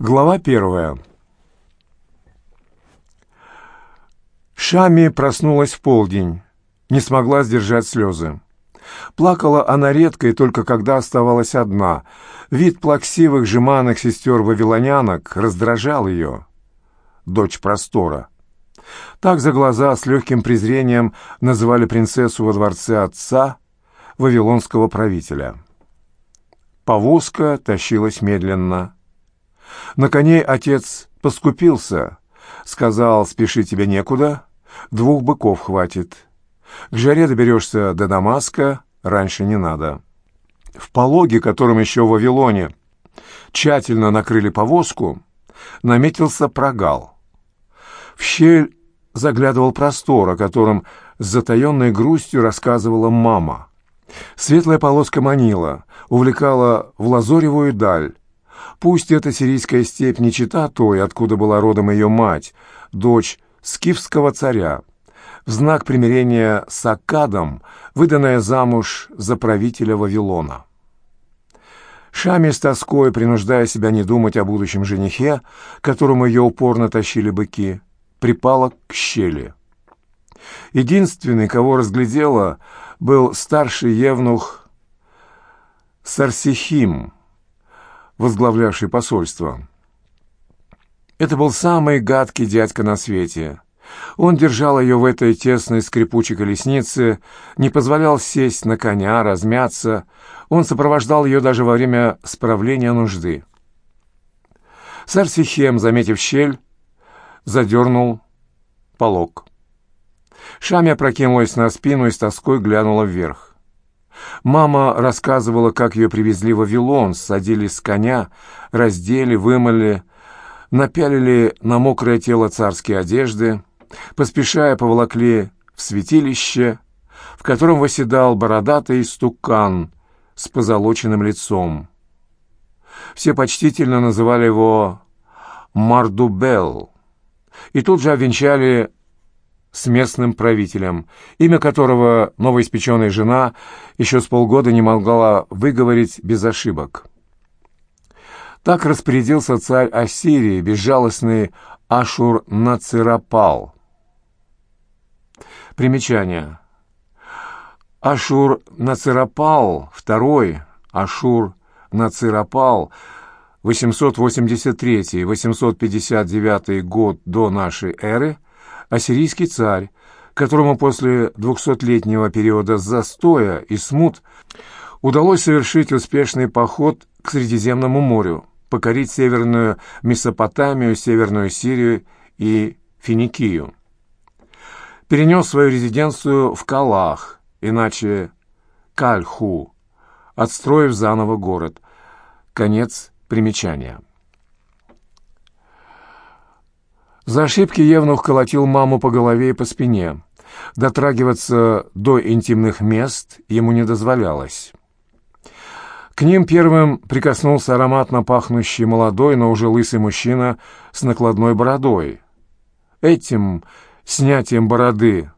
Глава первая. Шами проснулась в полдень, не смогла сдержать слезы. Плакала она редко и только когда оставалась одна. Вид плаксивых, жеманных сестер-вавилонянок раздражал ее. Дочь простора. Так за глаза с легким презрением называли принцессу во дворце отца, вавилонского правителя. Повозка тащилась медленно. На коней отец поскупился, сказал, спеши тебе некуда, двух быков хватит. К жаре доберешься до Дамаска, раньше не надо. В пологе, которым еще в Вавилоне тщательно накрыли повозку, наметился прогал. В щель заглядывал простор, о котором с затаенной грустью рассказывала мама. Светлая полоска манила, увлекала в лазоревую даль, Пусть эта сирийская степь не чита той, откуда была родом ее мать, дочь скифского царя, в знак примирения с Аккадом, выданная замуж за правителя Вавилона. Шами с тоской, принуждая себя не думать о будущем женихе, которому ее упорно тащили быки, припала к щели. Единственный, кого разглядела, был старший евнух Сарсихим, возглавлявший посольство. Это был самый гадкий дядька на свете. Он держал ее в этой тесной скрипучей колеснице, не позволял сесть на коня, размяться. Он сопровождал ее даже во время справления нужды. Сарсихем, заметив щель, задернул полог. Шамя прокинулась на спину и с тоской глянула вверх. Мама рассказывала, как ее привезли в Вавилон, садили с коня, раздели, вымыли, напялили на мокрое тело царские одежды, поспешая поволокли в святилище, в котором восседал бородатый стукан с позолоченным лицом. Все почтительно называли его Мардубел, и тут же обвенчали с местным правителем, имя которого новоиспеченная жена еще с полгода не могла выговорить без ошибок. Так распорядился царь Ассирии, безжалостный Ашур-Нацирапал. Примечание. Ашур-Нацирапал, второй Ашур-Нацирапал, 883-859 год до нашей эры – ассирийский царь, которому после двухсотлетнего периода застоя и смут удалось совершить успешный поход к Средиземному морю, покорить Северную Месопотамию, Северную Сирию и Финикию. Перенес свою резиденцию в Калах, иначе Кальху, отстроив заново город. Конец примечания. За ошибки Евнух колотил маму по голове и по спине. Дотрагиваться до интимных мест ему не дозволялось. К ним первым прикоснулся ароматно пахнущий молодой, но уже лысый мужчина с накладной бородой. Этим снятием бороды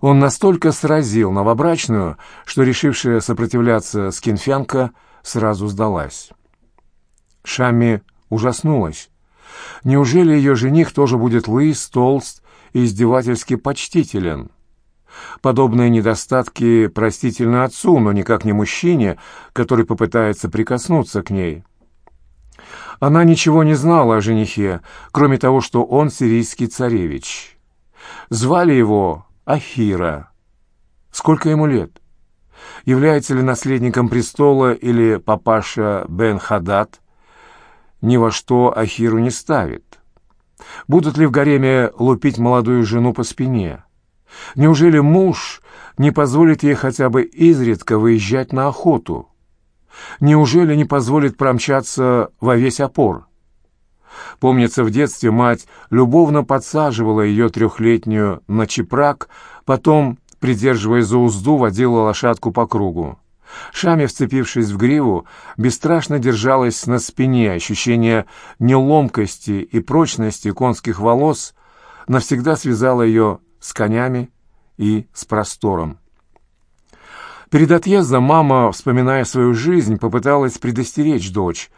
он настолько сразил новобрачную, что решившая сопротивляться скинфянка сразу сдалась. Шами ужаснулась. Неужели ее жених тоже будет лыс, толст и издевательски почтителен? Подобные недостатки простительны отцу, но никак не мужчине, который попытается прикоснуться к ней. Она ничего не знала о женихе, кроме того, что он сирийский царевич. Звали его Ахира. Сколько ему лет? Является ли наследником престола или папаша Бен Хадад? Ни во что Ахиру не ставит. Будут ли в гареме лупить молодую жену по спине? Неужели муж не позволит ей хотя бы изредка выезжать на охоту? Неужели не позволит промчаться во весь опор? Помнится, в детстве мать любовно подсаживала ее трехлетнюю на чепрак, потом, придерживая за узду, водила лошадку по кругу. Шами, вцепившись в гриву, бесстрашно держалась на спине. Ощущение неломкости и прочности конских волос навсегда связало ее с конями и с простором. Перед отъездом мама, вспоминая свою жизнь, попыталась предостеречь дочь.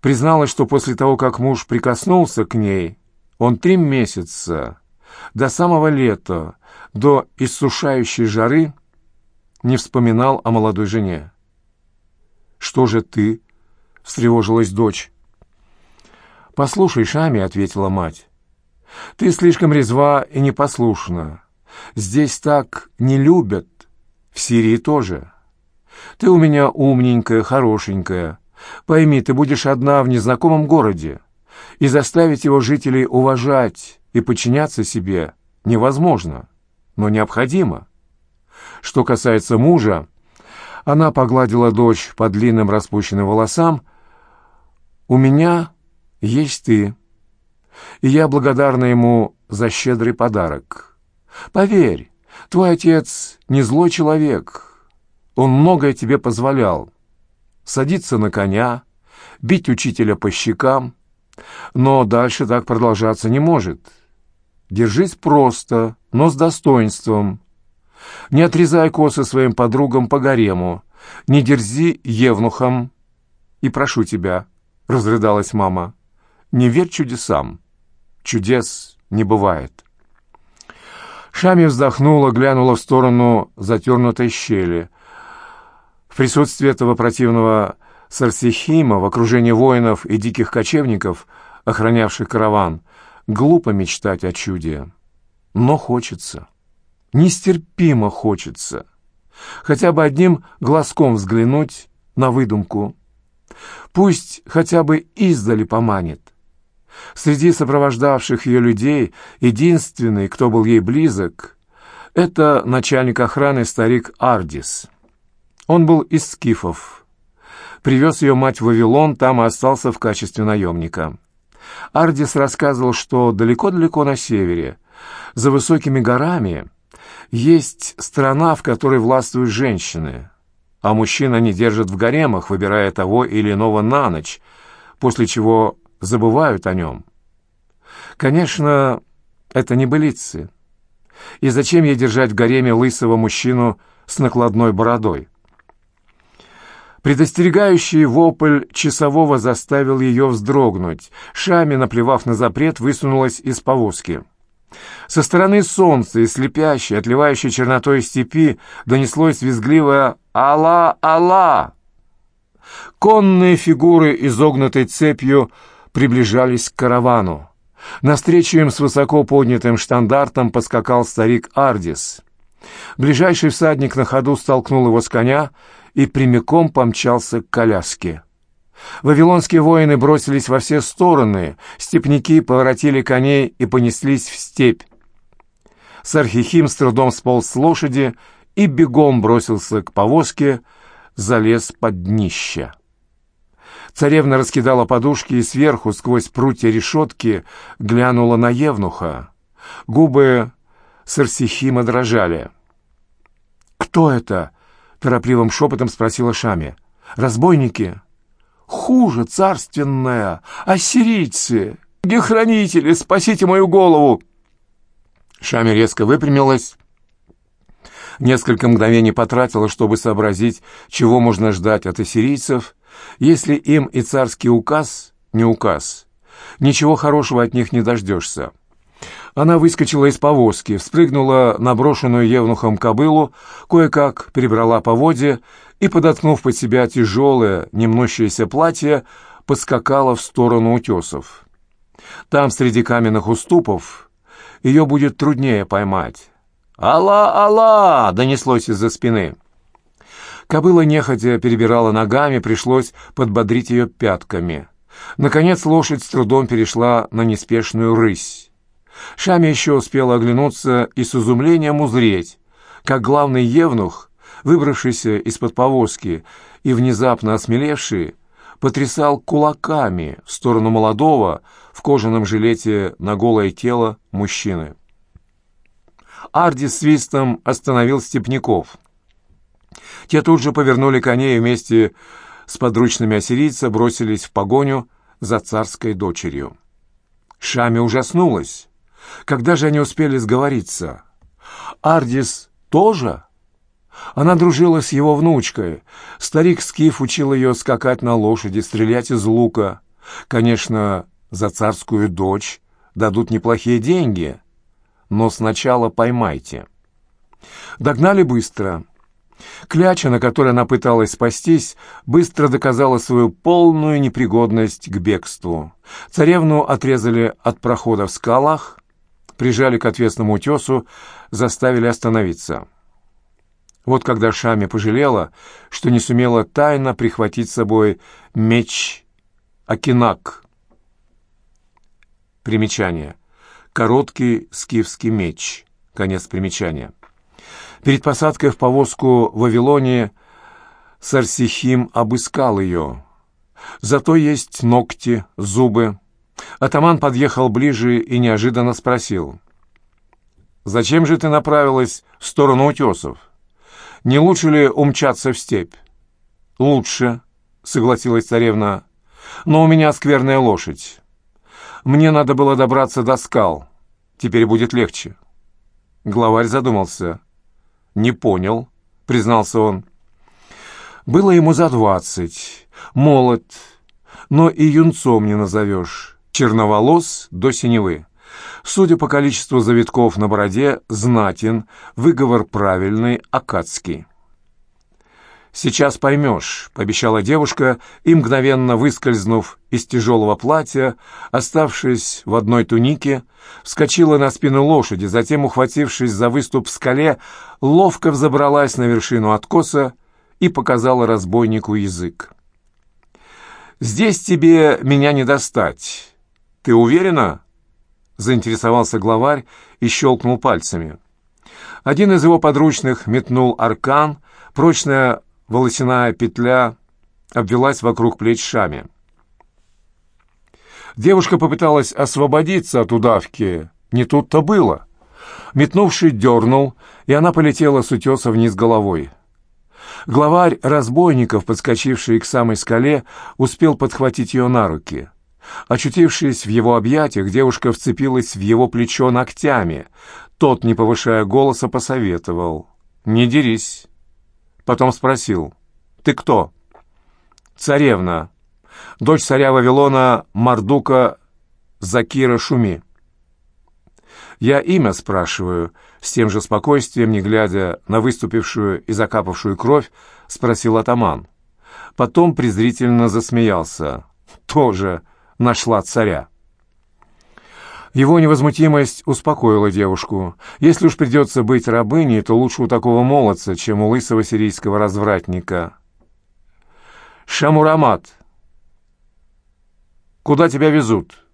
призналась, что после того, как муж прикоснулся к ней, он три месяца, до самого лета, до иссушающей жары, не вспоминал о молодой жене. «Что же ты?» — встревожилась дочь. «Послушай, Шами», — ответила мать, — «ты слишком резва и непослушна. Здесь так не любят, в Сирии тоже. Ты у меня умненькая, хорошенькая. Пойми, ты будешь одна в незнакомом городе, и заставить его жителей уважать и подчиняться себе невозможно, но необходимо. Что касается мужа, она погладила дочь по длинным распущенным волосам, «У меня есть ты, и я благодарна ему за щедрый подарок. Поверь, твой отец не злой человек, он многое тебе позволял. Садиться на коня, бить учителя по щекам, но дальше так продолжаться не может. Держись просто, но с достоинством. Не отрезай косы своим подругам по гарему, не дерзи евнухам. И прошу тебя, — разрыдалась мама, — не верь чудесам. Чудес не бывает. Шами вздохнула, глянула в сторону затернутой щели. В присутствии этого противного Сарсихима, в окружении воинов и диких кочевников, охранявших караван, глупо мечтать о чуде. Но хочется. Нестерпимо хочется. Хотя бы одним глазком взглянуть на выдумку. Пусть хотя бы издали поманит. Среди сопровождавших ее людей единственный, кто был ей близок, это начальник охраны старик Ардис. Он был из скифов. Привез ее мать в Вавилон, там и остался в качестве наемника. Ардис рассказывал, что далеко-далеко на севере, за высокими горами, есть страна, в которой властвуют женщины, а мужчин они держат в гаремах, выбирая того или иного на ночь, после чего забывают о нем. Конечно, это не былицы. И зачем ей держать в гареме лысого мужчину с накладной бородой? Предостерегающий вопль часового заставил ее вздрогнуть. Шами, наплевав на запрет, высунулась из повозки. Со стороны солнца и слепящей, отливающей чернотой степи донеслось визгливое «Алла! Алла!». Конные фигуры, изогнутой цепью, приближались к каравану. Навстречу им с высоко поднятым штандартом поскакал старик Ардис. Ближайший всадник на ходу столкнул его с коня и прямиком помчался к коляске. Вавилонские воины бросились во все стороны, степняки поворотили коней и понеслись в степь. Сархихим с трудом сполз с лошади и бегом бросился к повозке, залез под днище. Царевна раскидала подушки и сверху, сквозь прутья решетки, глянула на Евнуха. Губы Сарсихима дрожали. «Кто это?» — торопливым шепотом спросила Шами. «Разбойники?» «Хуже, царственная! Ассирийцы! Гехранители, спасите мою голову!» Шами резко выпрямилась, несколько мгновений потратила, чтобы сообразить, чего можно ждать от ассирийцев, если им и царский указ не указ. Ничего хорошего от них не дождешься. Она выскочила из повозки, вспрыгнула на брошенную евнухом кобылу, кое-как перебрала поводья и, подоткнув под себя тяжелое, немнущееся платье, подскакала в сторону утесов. Там, среди каменных уступов, ее будет труднее поймать. «Алла, Алла!» — донеслось из-за спины. Кобыла нехотя перебирала ногами, пришлось подбодрить ее пятками. Наконец лошадь с трудом перешла на неспешную рысь. Шами еще успела оглянуться и с изумлением узреть, как главный евнух, выбравшийся из-под повозки и внезапно осмелевший, потрясал кулаками в сторону молодого в кожаном жилете на голое тело мужчины. Арди свистом остановил степняков. Те тут же повернули коней вместе с подручными ассирийца бросились в погоню за царской дочерью. Шами ужаснулась. Когда же они успели сговориться? Ардис тоже? Она дружила с его внучкой. Старик Скиф учил ее скакать на лошади, стрелять из лука. Конечно, за царскую дочь дадут неплохие деньги, но сначала поймайте. Догнали быстро. Кляча, на которой она пыталась спастись, быстро доказала свою полную непригодность к бегству. Царевну отрезали от прохода в скалах, прижали к отвесному утесу, заставили остановиться. Вот когда Шами пожалела, что не сумела тайно прихватить с собой меч Акинак. Примечание. Короткий скифский меч. Конец примечания. Перед посадкой в повозку в Вавилоне Сарсихим обыскал ее. Зато есть ногти, зубы. Атаман подъехал ближе и неожиданно спросил. «Зачем же ты направилась в сторону утесов? Не лучше ли умчаться в степь?» «Лучше», — согласилась царевна, — «но у меня скверная лошадь. Мне надо было добраться до скал. Теперь будет легче». Главарь задумался. «Не понял», — признался он. «Было ему за двадцать. Молод, но и юнцом не назовешь. Черноволос до синевы. Судя по количеству завитков на бороде, знатен, выговор правильный, акадский». «Сейчас поймешь», — пообещала девушка, и, мгновенно выскользнув из тяжелого платья, оставшись в одной тунике, вскочила на спину лошади, затем, ухватившись за выступ в скале, ловко взобралась на вершину откоса и показала разбойнику язык. «Здесь тебе меня не достать. Ты уверена?» — заинтересовался главарь и щелкнул пальцами. Один из его подручных метнул аркан, прочная волосяная петля обвелась вокруг плеч Шами. Девушка попыталась освободиться от удавки. Не тут-то было. Метнувший дернул, и она полетела с утеса вниз головой. Главарь разбойников, подскочивший к самой скале, успел подхватить ее на руки. Очутившись в его объятиях, девушка вцепилась в его плечо ногтями. Тот, не повышая голоса, посоветовал. «Не дерись. Потом спросил, «Ты кто?» «Царевна, дочь царя Вавилона Мардука Закира Шуми». «Я имя спрашиваю», — с тем же спокойствием, не глядя на выступившую и закапавшую кровь, спросил атаман. Потом презрительно засмеялся. «Тоже нашла царя». Его невозмутимость успокоила девушку. Если уж придется быть рабыней, то лучше у такого молодца, чем у лысого сирийского развратника. «Шамурамат! Куда тебя везут?»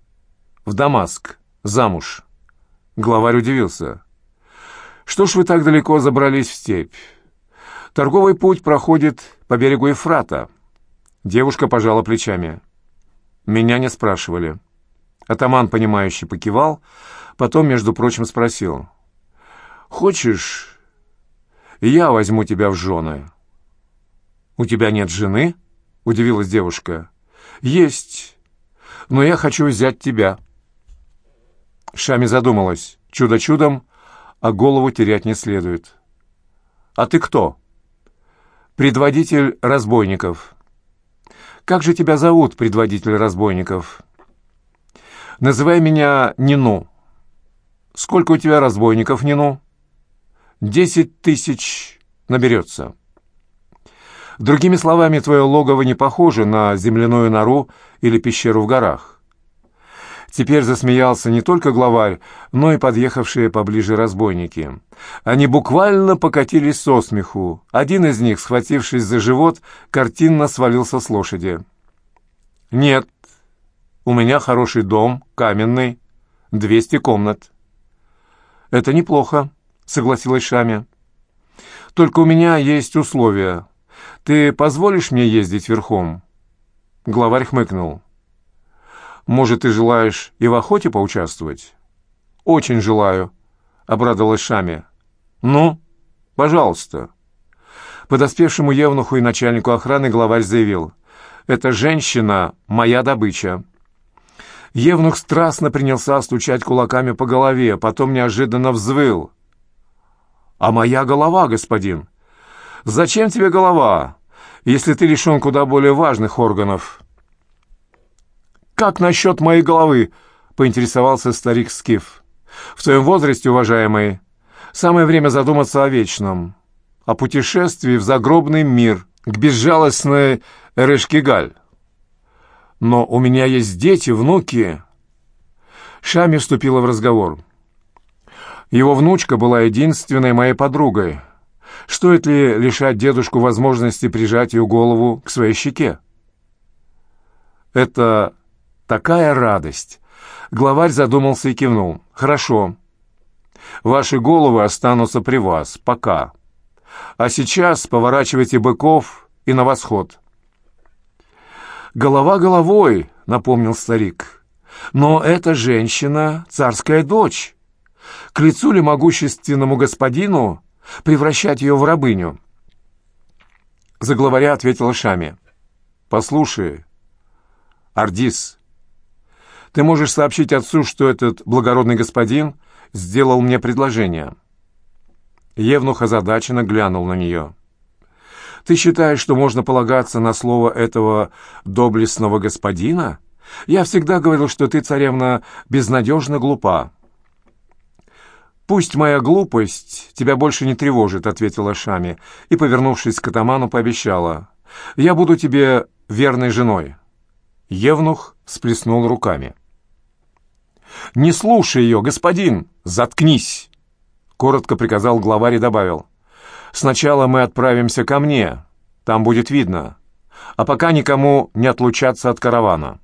«В Дамаск. Замуж». Главарь удивился. «Что ж вы так далеко забрались в степь? Торговый путь проходит по берегу Ефрата». Девушка пожала плечами. «Меня не спрашивали». Атаман, понимающе покивал, потом, между прочим, спросил. «Хочешь, я возьму тебя в жены?» «У тебя нет жены?» — удивилась девушка. «Есть, но я хочу взять тебя». Шами задумалась. Чудо чудом, а голову терять не следует. «А ты кто?» «Предводитель разбойников». «Как же тебя зовут, предводитель разбойников?» Называй меня Нину. Сколько у тебя разбойников, Нину? Десять тысяч наберется. Другими словами, твое логово не похоже на земляную нору или пещеру в горах. Теперь засмеялся не только главарь, но и подъехавшие поближе разбойники. Они буквально покатились со смеху. Один из них, схватившись за живот, картинно свалился с лошади. «Нет, у меня хороший дом, каменный, двести комнат». «Это неплохо», — согласилась Шами. «Только у меня есть условия. Ты позволишь мне ездить верхом?» Главарь хмыкнул. «Может, ты желаешь и в охоте поучаствовать?» «Очень желаю», — обрадовалась Шами. «Ну, пожалуйста». Подоспевшему евнуху и начальнику охраны главарь заявил. «Эта женщина — моя добыча». Евнух страстно принялся стучать кулаками по голове, потом неожиданно взвыл. «А моя голова, господин? Зачем тебе голова, если ты лишен куда более важных органов?» Как насчет моей головы?» — поинтересовался старик Скиф. «В твоем возрасте, уважаемый, самое время задуматься о вечном, о путешествии в загробный мир, к безжалостной Эрешкигаль. Но у меня есть дети, внуки». Шами вступила в разговор. Его внучка была единственной моей подругой. Стоит ли лишать дедушку возможности прижать ее голову к своей щеке? Это такая радость. Главарь задумался и кивнул. Хорошо. Ваши головы останутся при вас. Пока. А сейчас поворачивайте быков и на восход. «Голова головой», — напомнил старик. «Но эта женщина — царская дочь. К лицу ли могущественному господину превращать ее в рабыню?» За главаря ответила Шами. «Послушай, Ардис, ты можешь сообщить отцу, что этот благородный господин сделал мне предложение». Евнух озадаченно глянул на нее. «Ты считаешь, что можно полагаться на слово этого доблестного господина? Я всегда говорил, что ты, царевна, безнадежно глупа». «Пусть моя глупость тебя больше не тревожит», — ответила Шами, и, повернувшись к атаману, пообещала. «Я буду тебе верной женой». Евнух сплеснул руками. «Не слушай ее, господин! Заткнись!» Коротко приказал главарь и добавил. «Сначала мы отправимся ко мне, там будет видно, а пока никому не отлучаться от каравана».